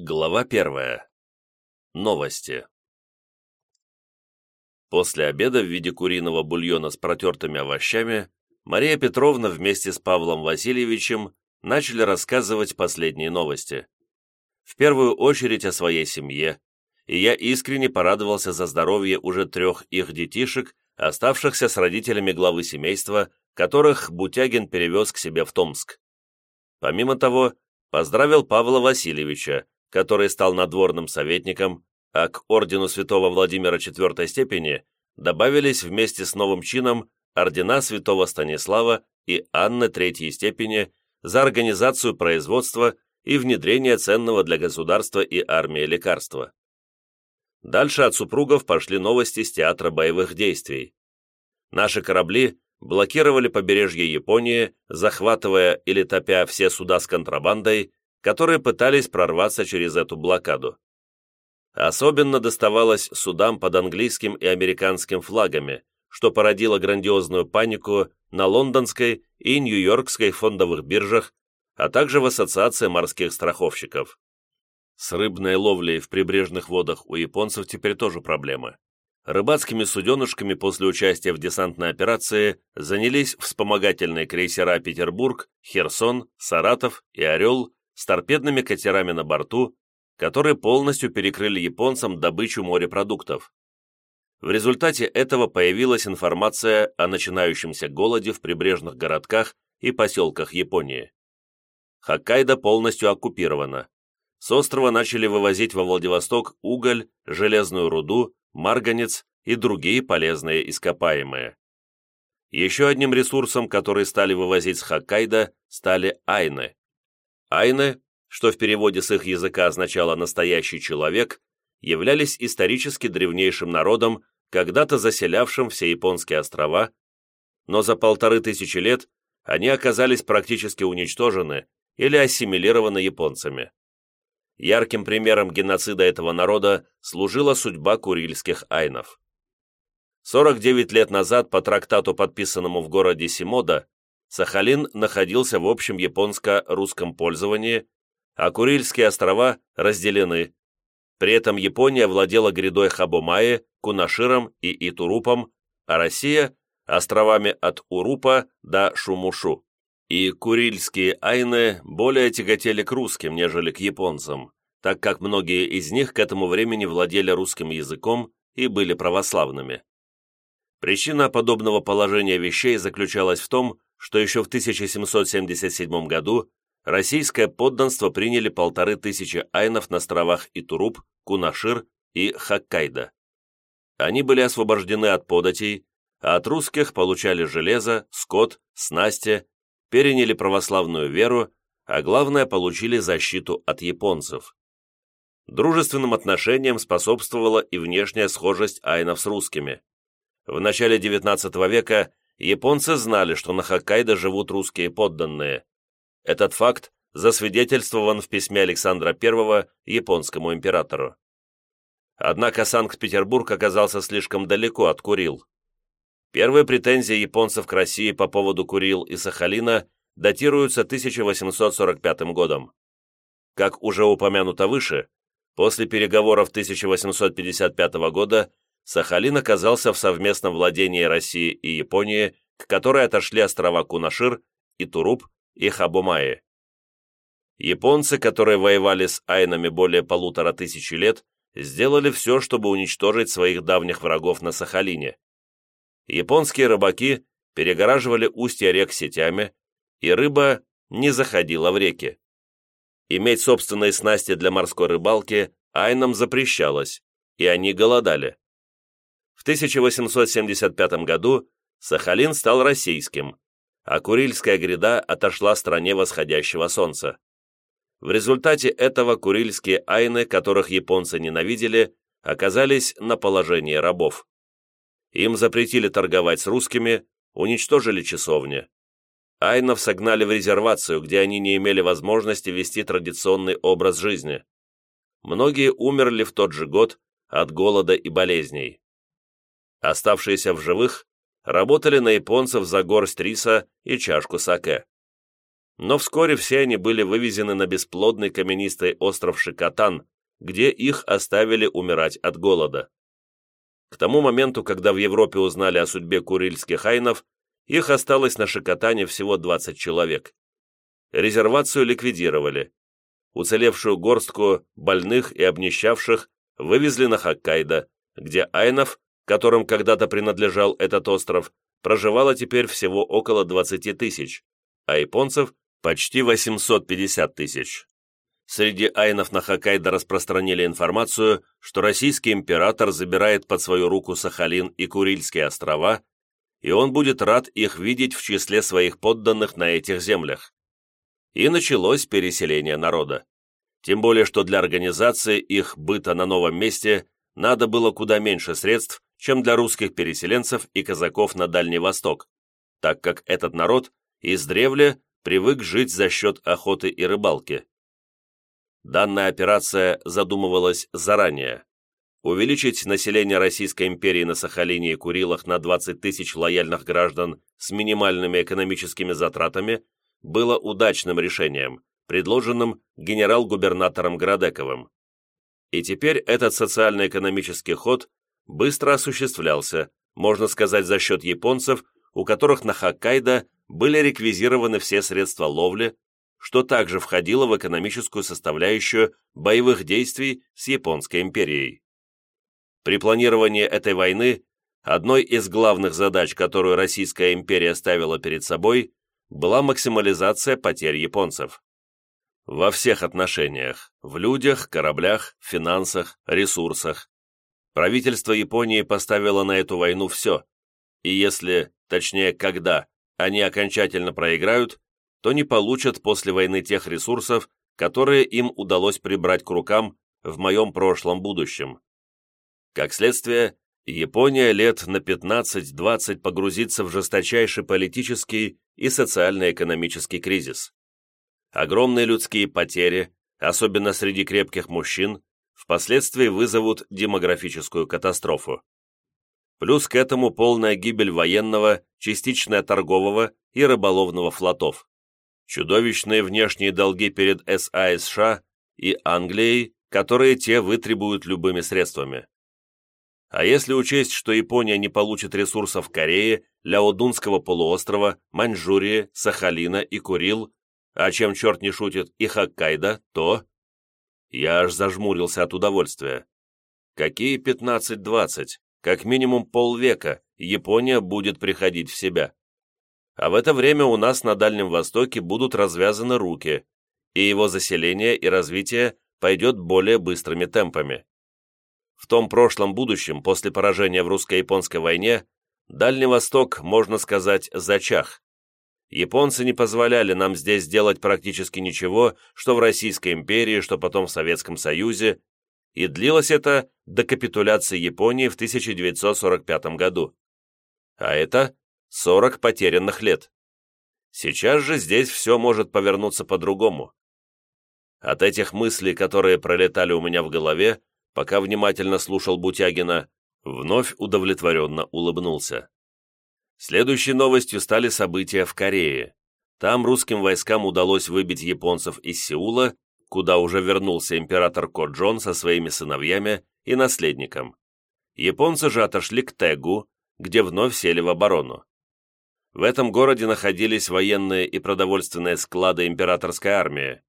Глава первая. Новости. После обеда в виде куриного бульона с протертыми овощами Мария Петровна вместе с Павлом Васильевичем начали рассказывать последние новости. В первую очередь о своей семье, и я искренне порадовался за здоровье уже трех их детишек, оставшихся с родителями главы семейства, которых Бутягин перевез к себе в Томск. Помимо того, поздравил Павла Васильевича, который стал надворным советником, а к ордену святого Владимира IV степени добавились вместе с новым чином ордена святого Станислава и Анны Третьей степени за организацию производства и внедрение ценного для государства и армии лекарства. Дальше от супругов пошли новости с театра боевых действий. Наши корабли блокировали побережье Японии, захватывая или топя все суда с контрабандой, которые пытались прорваться через эту блокаду. Особенно доставалось судам под английским и американским флагами, что породило грандиозную панику на лондонской и нью-йоркской фондовых биржах, а также в Ассоциации морских страховщиков. С рыбной ловлей в прибрежных водах у японцев теперь тоже проблемы. Рыбацкими суденышками после участия в десантной операции занялись вспомогательные крейсера «Петербург», «Херсон», «Саратов» и «Орел», с торпедными катерами на борту, которые полностью перекрыли японцам добычу морепродуктов. В результате этого появилась информация о начинающемся голоде в прибрежных городках и поселках Японии. Хоккайдо полностью оккупирована. С острова начали вывозить во Владивосток уголь, железную руду, марганец и другие полезные ископаемые. Еще одним ресурсом, который стали вывозить с Хоккайдо, стали айны. Айны, что в переводе с их языка означало «настоящий человек», являлись исторически древнейшим народом, когда-то заселявшим все японские острова, но за полторы тысячи лет они оказались практически уничтожены или ассимилированы японцами. Ярким примером геноцида этого народа служила судьба курильских айнов. 49 лет назад по трактату, подписанному в городе Симода, Сахалин находился в общем японско-русском пользовании, а Курильские острова разделены. При этом Япония владела грядой Хабомаи, Кунаширом и Итурупом, а Россия – островами от Урупа до Шумушу. И курильские айны более тяготели к русским, нежели к японцам, так как многие из них к этому времени владели русским языком и были православными. Причина подобного положения вещей заключалась в том, что еще в 1777 году российское подданство приняли полторы тысячи айнов на островах Итуруп, Кунашир и Хоккайдо. Они были освобождены от податей, а от русских получали железо, скот, снасти, переняли православную веру, а главное, получили защиту от японцев. Дружественным отношениям способствовала и внешняя схожесть айнов с русскими. В начале XIX века японцы знали, что на Хоккайдо живут русские подданные. Этот факт засвидетельствован в письме Александра I японскому императору. Однако Санкт-Петербург оказался слишком далеко от Курил. Первые претензии японцев к России по поводу Курил и Сахалина датируются 1845 годом. Как уже упомянуто выше, после переговоров 1855 года Сахалин оказался в совместном владении России и Японии, к которой отошли острова Кунашир, Итуруп и Хабумаи. Японцы, которые воевали с айнами более полутора тысячи лет, сделали все, чтобы уничтожить своих давних врагов на Сахалине. Японские рыбаки перегораживали устья рек сетями, и рыба не заходила в реки. Иметь собственные снасти для морской рыбалки айнам запрещалось, и они голодали. В 1875 году Сахалин стал российским, а Курильская гряда отошла стране восходящего солнца. В результате этого курильские айны, которых японцы ненавидели, оказались на положении рабов. Им запретили торговать с русскими, уничтожили часовни. Айнов согнали в резервацию, где они не имели возможности вести традиционный образ жизни. Многие умерли в тот же год от голода и болезней. Оставшиеся в живых работали на японцев за горсть риса и чашку саке. но вскоре все они были вывезены на бесплодный каменистый остров Шикотан, где их оставили умирать от голода. К тому моменту, когда в Европе узнали о судьбе курильских айнов, их осталось на Шикотане всего 20 человек. Резервацию ликвидировали. Уцелевшую горстку больных и обнищавших вывезли на Хоккайдо, где айнов, которым когда-то принадлежал этот остров, проживало теперь всего около 20 тысяч, а японцев – почти 850 тысяч. Среди айнов на Хоккайдо распространили информацию, что российский император забирает под свою руку Сахалин и Курильские острова, и он будет рад их видеть в числе своих подданных на этих землях. И началось переселение народа. Тем более, что для организации их быта на новом месте надо было куда меньше средств, чем для русских переселенцев и казаков на Дальний Восток, так как этот народ издревле привык жить за счет охоты и рыбалки. Данная операция задумывалась заранее. Увеличить население Российской империи на Сахалине и Курилах на 20 тысяч лояльных граждан с минимальными экономическими затратами было удачным решением, предложенным генерал-губернатором Градековым. И теперь этот социально-экономический ход быстро осуществлялся, можно сказать, за счет японцев, у которых на Хоккайдо были реквизированы все средства ловли, что также входило в экономическую составляющую боевых действий с Японской империей. При планировании этой войны одной из главных задач, которую Российская империя ставила перед собой, была максимализация потерь японцев. Во всех отношениях – в людях, кораблях, финансах, ресурсах. Правительство Японии поставило на эту войну все, и если, точнее когда, они окончательно проиграют, то не получат после войны тех ресурсов, которые им удалось прибрать к рукам в моем прошлом будущем. Как следствие, Япония лет на 15-20 погрузится в жесточайший политический и социально-экономический кризис. Огромные людские потери, особенно среди крепких мужчин, впоследствии вызовут демографическую катастрофу. Плюс к этому полная гибель военного, частичная торгового и рыболовного флотов чудовищные внешние долги перед СА и США и Англией, которые те вытребуют любыми средствами. А если учесть, что Япония не получит ресурсов в Корее, Ляодунского полуострова, Маньчжурии, Сахалина и Курил, а чем черт не шутит, и Хоккайдо, то... Я аж зажмурился от удовольствия. Какие 15-20? Как минимум полвека Япония будет приходить в себя а в это время у нас на Дальнем Востоке будут развязаны руки, и его заселение и развитие пойдет более быстрыми темпами. В том прошлом будущем, после поражения в русско-японской войне, Дальний Восток, можно сказать, зачах. Японцы не позволяли нам здесь сделать практически ничего, что в Российской империи, что потом в Советском Союзе, и длилось это до капитуляции Японии в 1945 году. А это 40 потерянных лет. Сейчас же здесь все может повернуться по-другому. От этих мыслей, которые пролетали у меня в голове, пока внимательно слушал Бутягина, вновь удовлетворенно улыбнулся. Следующей новостью стали события в Корее. Там русским войскам удалось выбить японцев из Сеула, куда уже вернулся император Коджон со своими сыновьями и наследником. Японцы же отошли к Тегу, где вновь сели в оборону. В этом городе находились военные и продовольственные склады императорской армии.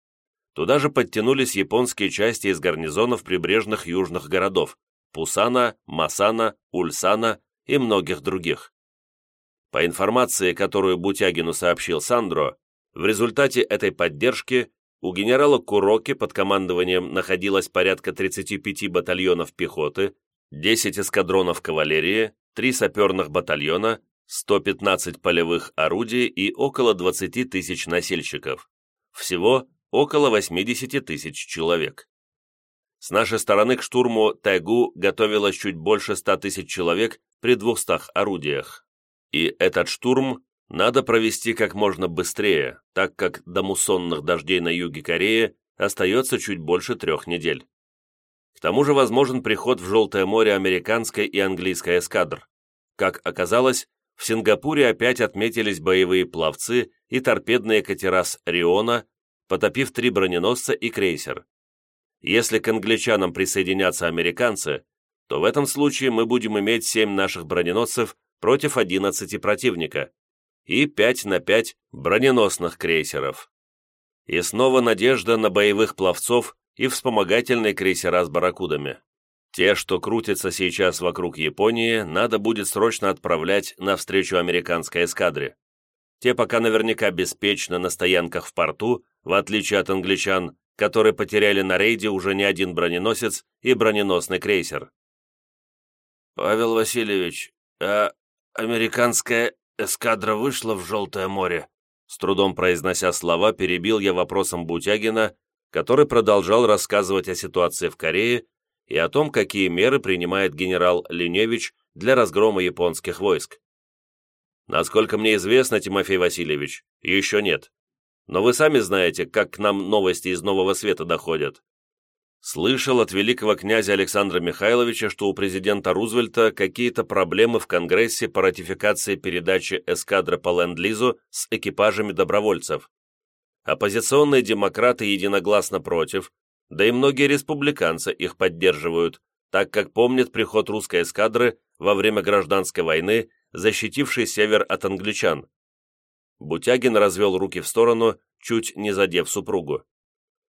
Туда же подтянулись японские части из гарнизонов прибрежных южных городов Пусана, Масана, Ульсана и многих других. По информации, которую Бутягину сообщил Сандро, в результате этой поддержки у генерала Куроки под командованием находилось порядка 35 батальонов пехоты, 10 эскадронов кавалерии, 3 саперных батальона 115 полевых орудий и около 20 тысяч насельщиков. Всего около 80 тысяч человек. С нашей стороны к штурму Тайгу готовилось чуть больше 100 тысяч человек при 200 орудиях. И этот штурм надо провести как можно быстрее, так как до муссонных дождей на юге Кореи остается чуть больше трех недель. К тому же возможен приход в Желтое море американской и английской эскадр. Как оказалось, в Сингапуре опять отметились боевые пловцы и торпедные катера с Риона, потопив три броненосца и крейсер. Если к англичанам присоединятся американцы, то в этом случае мы будем иметь семь наших броненосцев против 11 противника и 5 на 5 броненосных крейсеров. И снова надежда на боевых пловцов и вспомогательные крейсера с барракудами. Те, что крутятся сейчас вокруг Японии, надо будет срочно отправлять навстречу американской эскадре. Те пока наверняка беспечно на стоянках в порту, в отличие от англичан, которые потеряли на рейде уже не один броненосец и броненосный крейсер. «Павел Васильевич, а американская эскадра вышла в Желтое море?» С трудом произнося слова, перебил я вопросом Бутягина, который продолжал рассказывать о ситуации в Корее и о том, какие меры принимает генерал Линевич для разгрома японских войск. Насколько мне известно, Тимофей Васильевич, еще нет. Но вы сами знаете, как к нам новости из Нового Света доходят. Слышал от великого князя Александра Михайловича, что у президента Рузвельта какие-то проблемы в Конгрессе по ратификации передачи эскадры по Ленд-Лизу с экипажами добровольцев. Оппозиционные демократы единогласно против, да и многие республиканцы их поддерживают, так как помнят приход русской эскадры во время гражданской войны, защитившей север от англичан. Бутягин развел руки в сторону, чуть не задев супругу.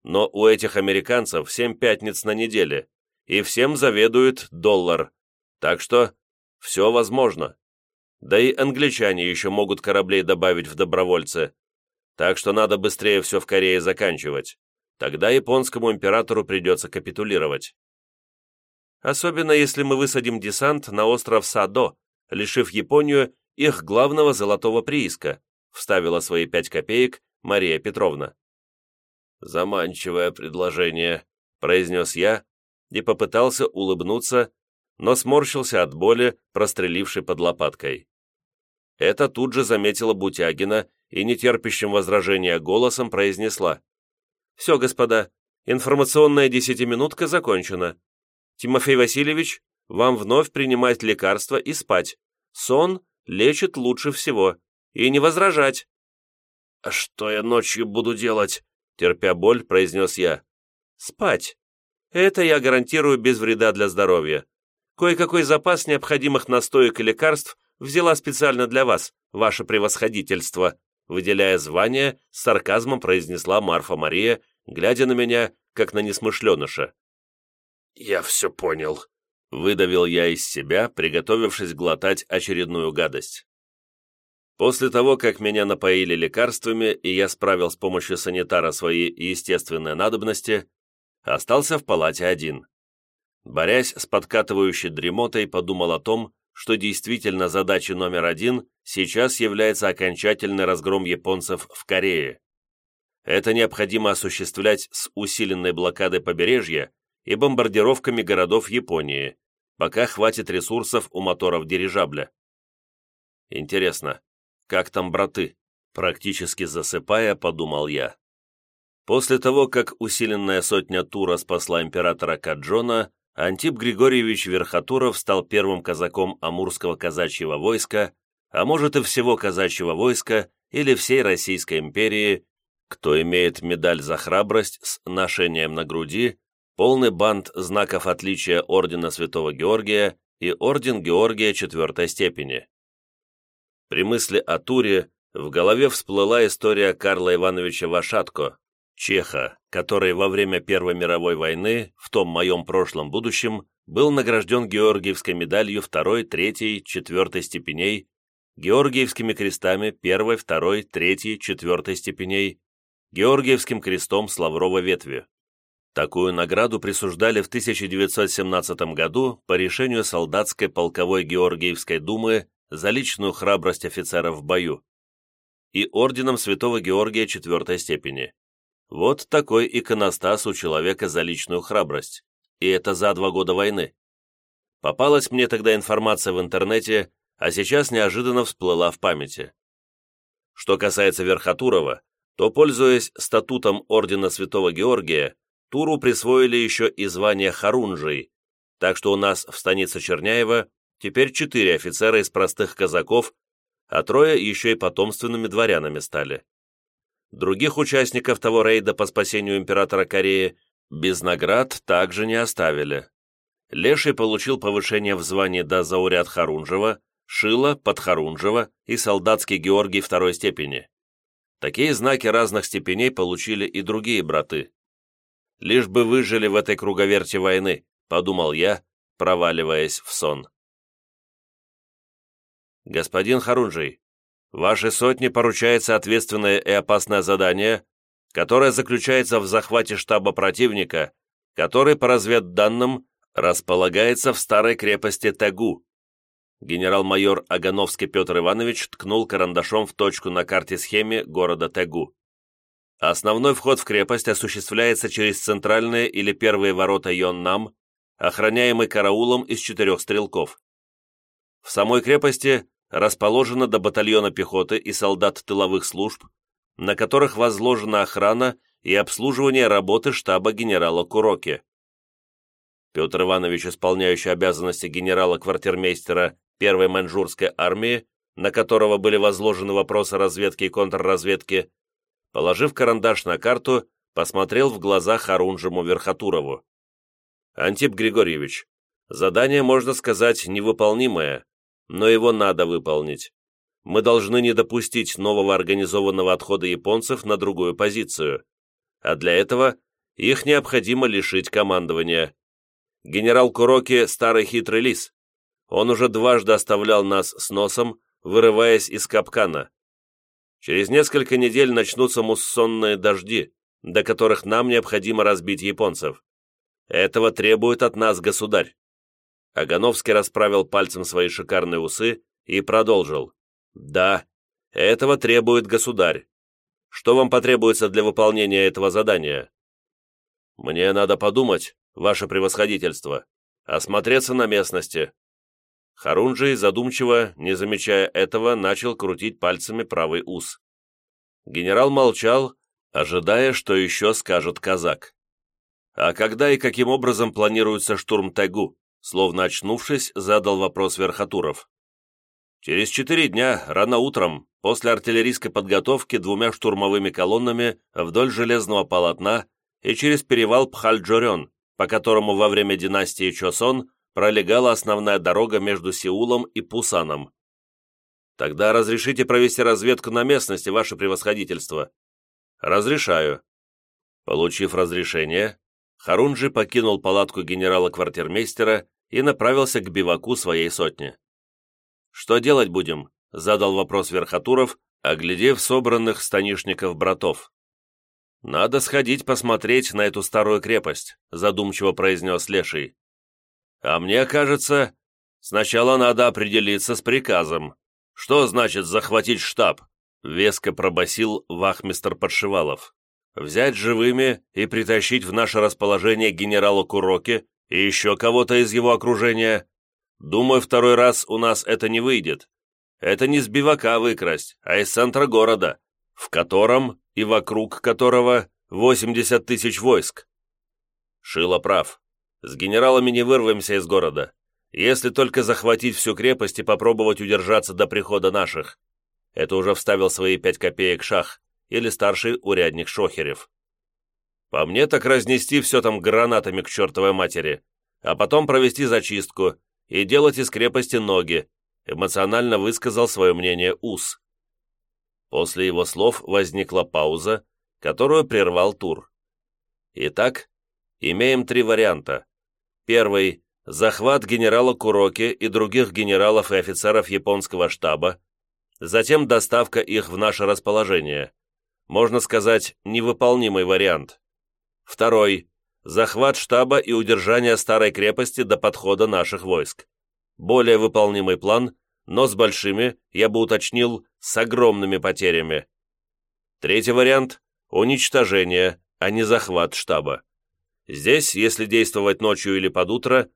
Но у этих американцев семь пятниц на неделе, и всем заведует доллар. Так что все возможно. Да и англичане еще могут кораблей добавить в добровольцы. Так что надо быстрее все в Корее заканчивать. Тогда японскому императору придется капитулировать. Особенно если мы высадим десант на остров Садо, лишив Японию их главного золотого прииска, вставила свои пять копеек Мария Петровна. «Заманчивое предложение», — произнес я и попытался улыбнуться, но сморщился от боли, прострелившей под лопаткой. Это тут же заметила Бутягина и нетерпящим возражения голосом произнесла. «Все, господа, информационная десятиминутка закончена. Тимофей Васильевич, вам вновь принимать лекарства и спать. Сон лечит лучше всего. И не возражать». «А что я ночью буду делать?» Терпя боль, произнес я. «Спать. Это я гарантирую без вреда для здоровья. Кое-какой запас необходимых настоек и лекарств взяла специально для вас, ваше превосходительство», выделяя звание, с сарказмом произнесла Марфа Мария, глядя на меня, как на несмышленыша. «Я все понял», — выдавил я из себя, приготовившись глотать очередную гадость. После того, как меня напоили лекарствами, и я справил с помощью санитара свои естественные надобности, остался в палате один. Борясь с подкатывающей дремотой, подумал о том, что действительно задачей номер один сейчас является окончательный разгром японцев в Корее. Это необходимо осуществлять с усиленной блокадой побережья и бомбардировками городов Японии, пока хватит ресурсов у моторов дирижабля. Интересно, как там браты? Практически засыпая, подумал я. После того, как усиленная сотня Тура спасла императора Каджона, Антип Григорьевич Верхотуров стал первым казаком Амурского казачьего войска, а может и всего казачьего войска или всей Российской империи, кто имеет медаль за храбрость с ношением на груди, полный бант знаков отличия Ордена Святого Георгия и Орден Георгия четвертой степени. При мысли о туре в голове всплыла история Карла Ивановича Вашатко, чеха, который во время Первой мировой войны, в том моем прошлом будущем, был награжден Георгиевской медалью второй, третьей, четвертой степеней, Георгиевскими крестами первой, второй, третьей, четвертой степеней, Георгиевским крестом с лавровой ветви. Такую награду присуждали в 1917 году по решению солдатской полковой Георгиевской думы за личную храбрость офицера в бою и орденом Святого Георгия четвертой степени. Вот такой иконостас у человека за личную храбрость, и это за два года войны. Попалась мне тогда информация в интернете, а сейчас неожиданно всплыла в памяти. Что касается Верхотурова, то, пользуясь статутом Ордена Святого Георгия, Туру присвоили еще и звание Харунжий, так что у нас в станице Черняева Теперь четыре офицера из простых казаков а трое еще и потомственными дворянами стали. Других участников того рейда по спасению императора Кореи без наград также не оставили. Леший получил повышение в звании до зауряд Харунжева, Шила, Подхарунжева и солдатский Георгий второй степени. Такие знаки разных степеней получили и другие браты. «Лишь бы выжили в этой круговерте войны», — подумал я, проваливаясь в сон. «Господин Харунжий, вашей сотне поручается ответственное и опасное задание, которое заключается в захвате штаба противника, который, по разведданным, располагается в старой крепости Тагу. Генерал-майор Агановский Петр Иванович ткнул карандашом в точку на карте-схеме города Тегу. Основной вход в крепость осуществляется через центральные или первые ворота Йоннам, охраняемый караулом из четырех стрелков. В самой крепости расположено до батальона пехоты и солдат тыловых служб, на которых возложена охрана и обслуживание работы штаба генерала Куроки. Петр Иванович, исполняющий обязанности генерала-квартирмейстера первой маньчжурской армии, на которого были возложены вопросы разведки и контрразведки, положив карандаш на карту, посмотрел в глаза Харунжему Верхотурову. «Антип Григорьевич, задание, можно сказать, невыполнимое, но его надо выполнить. Мы должны не допустить нового организованного отхода японцев на другую позицию, а для этого их необходимо лишить командования. Генерал Куроки – старый хитрый лис. Он уже дважды оставлял нас с носом, вырываясь из капкана. Через несколько недель начнутся муссонные дожди, до которых нам необходимо разбить японцев. Этого требует от нас государь. Агановский расправил пальцем свои шикарные усы и продолжил. «Да, этого требует государь. Что вам потребуется для выполнения этого задания?» «Мне надо подумать, ваше превосходительство, осмотреться на местности, Харунжий задумчиво, не замечая этого, начал крутить пальцами правый ус. Генерал молчал, ожидая, что еще скажет казак. «А когда и каким образом планируется штурм Тайгу?» Словно очнувшись, задал вопрос Верхотуров. «Через четыре дня, рано утром, после артиллерийской подготовки двумя штурмовыми колоннами вдоль железного полотна и через перевал Пхальджорен, по которому во время династии Чосон пролегала основная дорога между Сеулом и Пусаном. Тогда разрешите провести разведку на местности, ваше превосходительство. Разрешаю. Получив разрешение, Харунжи покинул палатку генерала-квартирмейстера и направился к биваку своей сотни. «Что делать будем?» — задал вопрос Верхотуров, оглядев собранных станишников братов. «Надо сходить посмотреть на эту старую крепость», — задумчиво произнес Леший. А мне кажется, сначала надо определиться с приказом. Что значит захватить штаб? Веско пробасил вахмистр Подшивалов. Взять живыми и притащить в наше расположение генерала Куроки и еще кого-то из его окружения. Думаю, второй раз у нас это не выйдет. Это не с бивака выкрасть, а из центра города, в котором и вокруг которого 80 тысяч войск. Шило прав. С генералами не вырвемся из города, если только захватить всю крепость и попробовать удержаться до прихода наших. Это уже вставил свои пять копеек шах или старший урядник Шохерев. По мне так разнести все там гранатами к чертовой матери, а потом провести зачистку и делать из крепости ноги, эмоционально высказал свое мнение Ус. После его слов возникла пауза, которую прервал Тур. Итак, имеем три варианта. Первый – захват генерала Куроки и других генералов и офицеров японского штаба, затем доставка их в наше расположение. Можно сказать, невыполнимый вариант. Второй – захват штаба и удержание старой крепости до подхода наших войск. Более выполнимый план, но с большими, я бы уточнил, с огромными потерями. Третий вариант – уничтожение, а не захват штаба. Здесь, если действовать ночью или под утро,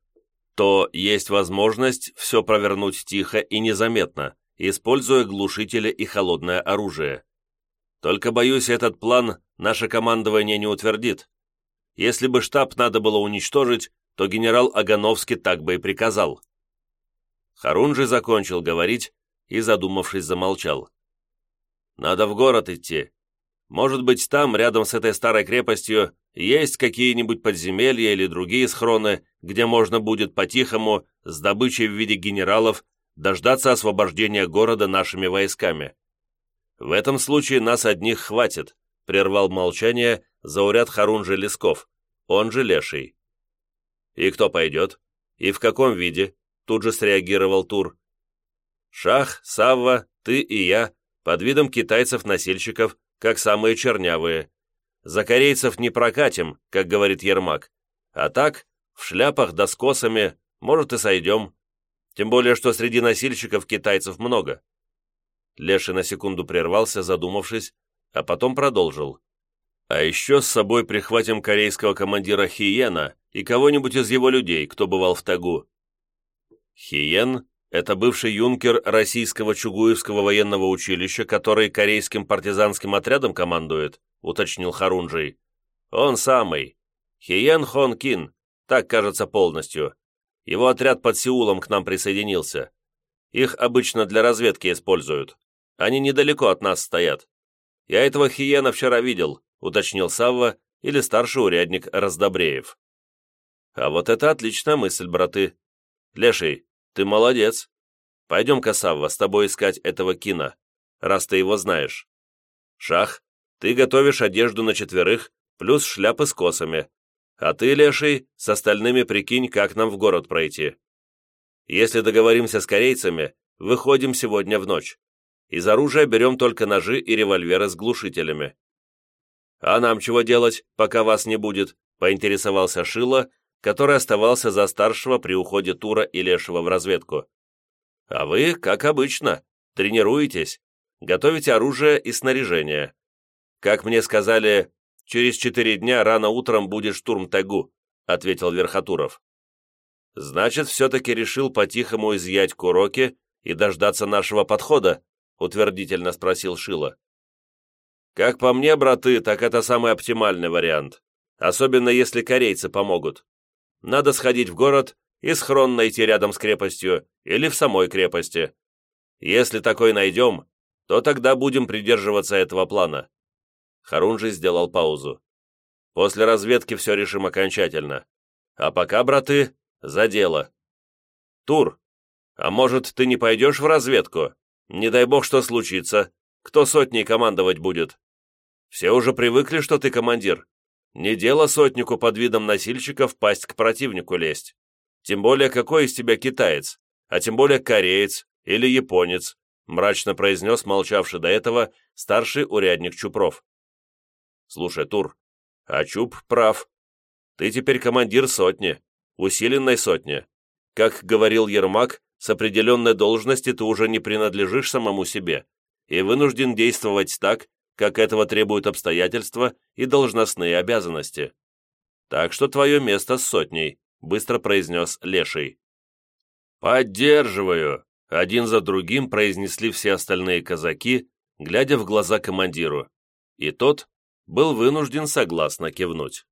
то есть возможность все провернуть тихо и незаметно, используя глушители и холодное оружие. Только, боюсь, этот план наше командование не утвердит. Если бы штаб надо было уничтожить, то генерал Агановский так бы и приказал. Харунжи закончил говорить и, задумавшись, замолчал. «Надо в город идти. Может быть, там, рядом с этой старой крепостью, есть какие-нибудь подземелья или другие схроны, где можно будет по-тихому, с добычей в виде генералов, дождаться освобождения города нашими войсками. В этом случае нас одних хватит, прервал молчание зауряд Харунжи Лесков, он же Леший. И кто пойдет? И в каком виде? Тут же среагировал Тур. Шах, Савва, ты и я, под видом китайцев-носильщиков, как самые чернявые. За корейцев не прокатим, как говорит Ермак. А так, в шляпах да с косами, может и сойдем. Тем более, что среди носильщиков китайцев много. Леший на секунду прервался, задумавшись, а потом продолжил. А еще с собой прихватим корейского командира Хиена и кого-нибудь из его людей, кто бывал в Тагу. Хиен – это бывший юнкер российского Чугуевского военного училища, который корейским партизанским отрядом командует, уточнил Харунжий. Он самый. Хиен Хон Кин, так кажется полностью. Его отряд под Сеулом к нам присоединился. Их обычно для разведки используют. Они недалеко от нас стоят. Я этого Хиена вчера видел, уточнил Савва или старший урядник Раздобреев. А вот это отличная мысль, браты. Леший, ты молодец. Пойдем-ка, Савва, с тобой искать этого Кина, раз ты его знаешь. Шах, ты готовишь одежду на четверых, плюс шляпы с косами. А ты, Леший, с остальными прикинь, как нам в город пройти. Если договоримся с корейцами, выходим сегодня в ночь. Из оружия берем только ножи и револьверы с глушителями. «А нам чего делать, пока вас не будет?» — поинтересовался Шило, который оставался за старшего при уходе Тура и Лешего в разведку. «А вы, как обычно, тренируетесь, готовите оружие и снаряжение. Как мне сказали, через четыре дня рано утром будет штурм Тагу», — ответил Верхотуров. «Значит, все-таки решил по-тихому изъять куроки и дождаться нашего подхода?» — утвердительно спросил Шило. Как по мне, браты, так это самый оптимальный вариант. Особенно если корейцы помогут. Надо сходить в город и схрон найти рядом с крепостью или в самой крепости. Если такой найдем, то тогда будем придерживаться этого плана. Харунжи сделал паузу. После разведки все решим окончательно. А пока, браты, за дело. Тур, а может, ты не пойдешь в разведку? Не дай бог, что случится. Кто сотней командовать будет? Все уже привыкли, что ты командир. Не дело сотнику под видом носильщиков пасть к противнику лезть. Тем более, какой из тебя китаец, а тем более кореец или японец, мрачно произнес молчавший до этого старший урядник Чупров. Слушай, Тур, а Чуп прав. Ты теперь командир сотни, усиленной сотни. Как говорил Ермак, с определенной должности ты уже не принадлежишь самому себе и вынужден действовать так, как этого требуют обстоятельства и должностные обязанности. Так что твое место с сотней», — быстро произнес Леший. «Поддерживаю», — один за другим произнесли все остальные казаки, глядя в глаза командиру, и тот был вынужден согласно кивнуть.